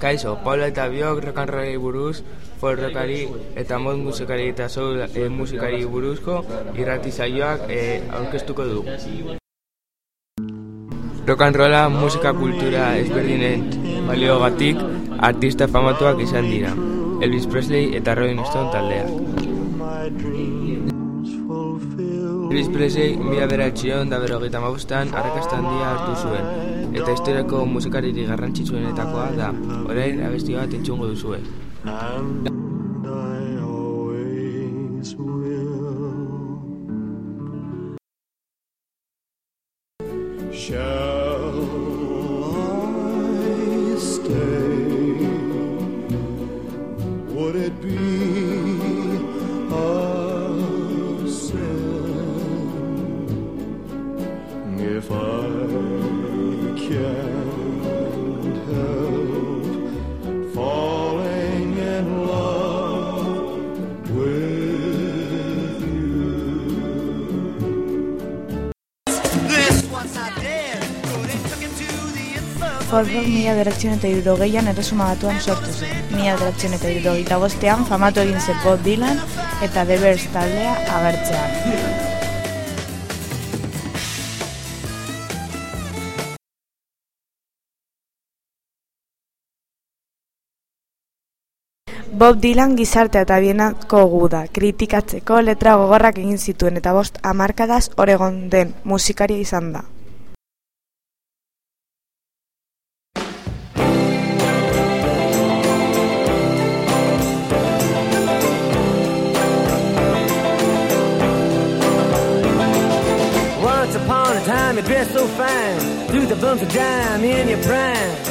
Kaixo, Paula eta biok rokanrolei buruz, folk rockari eta mod musikari eta soul e, musikari buruzko irrati saioak e, aurkeztuko du. Rock'n'rolla musika kultura ezberdinen baliogatik artista famatuak izan dira. Elvis Presley eta Rolling Stone taldeak. Elvis Presley mila beratxion da berogeita mabustan arrakastan dia hartu zuen, eta historiako musikariri garrantzitsuenetakoa da, orain abesti bat entzungo duzue. And Folkrock mila beratzen eta irurogeian erresuma batuan sortu zen. Mila beratzen eta irurogeita bostean famatu egin zen Bob Dylan eta The Bears taldea agertzean. Bob Dylan gizartea eta bienako guda, kritikatzeko letra gogorrak egin zituen eta bost hamarkadaz Oregon den musikaria izan da. Once upon a time you dressed so fine. Threw the bumps of dime in your prime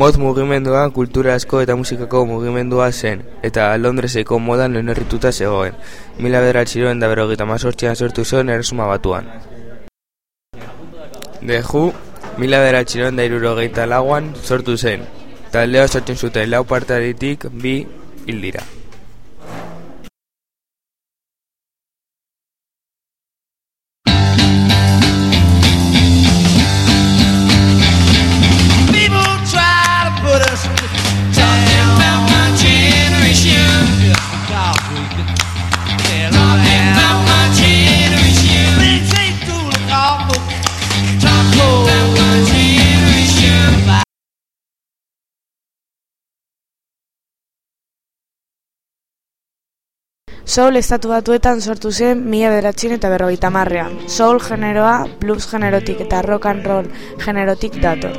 Mod mugimendua kultura asko eta musikako mugimendua zen, eta Londreseko modan oinarrituta zegoen. Mila bederatxiroen da berogeita mazortzian sortu zen erresuma batuan. Who, mila bederatxiroen da irurogeita lauan sortu zen. Taldea osatzen zuten lau partaritik bi hil Soul estatu batuetan sortu zen mila beratzen eta berrogeita marrean. Soul generoa blues generotik eta rock and roll generotik dator.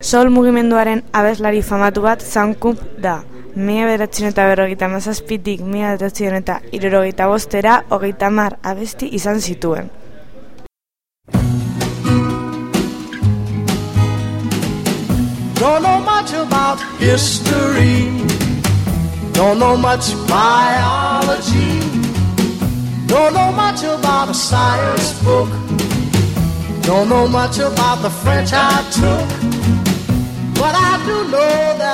Soul mugimenduaren abeslari famatu bat Soundcump da. Mila beratzen eta berrogeita mazazpitik mila beratzen eta irurogeita bostera hogeita mar abesti izan zituen. Much about history. Don't know much biology. Don't know much about a science book. Don't know much about the French I took. But I do know that.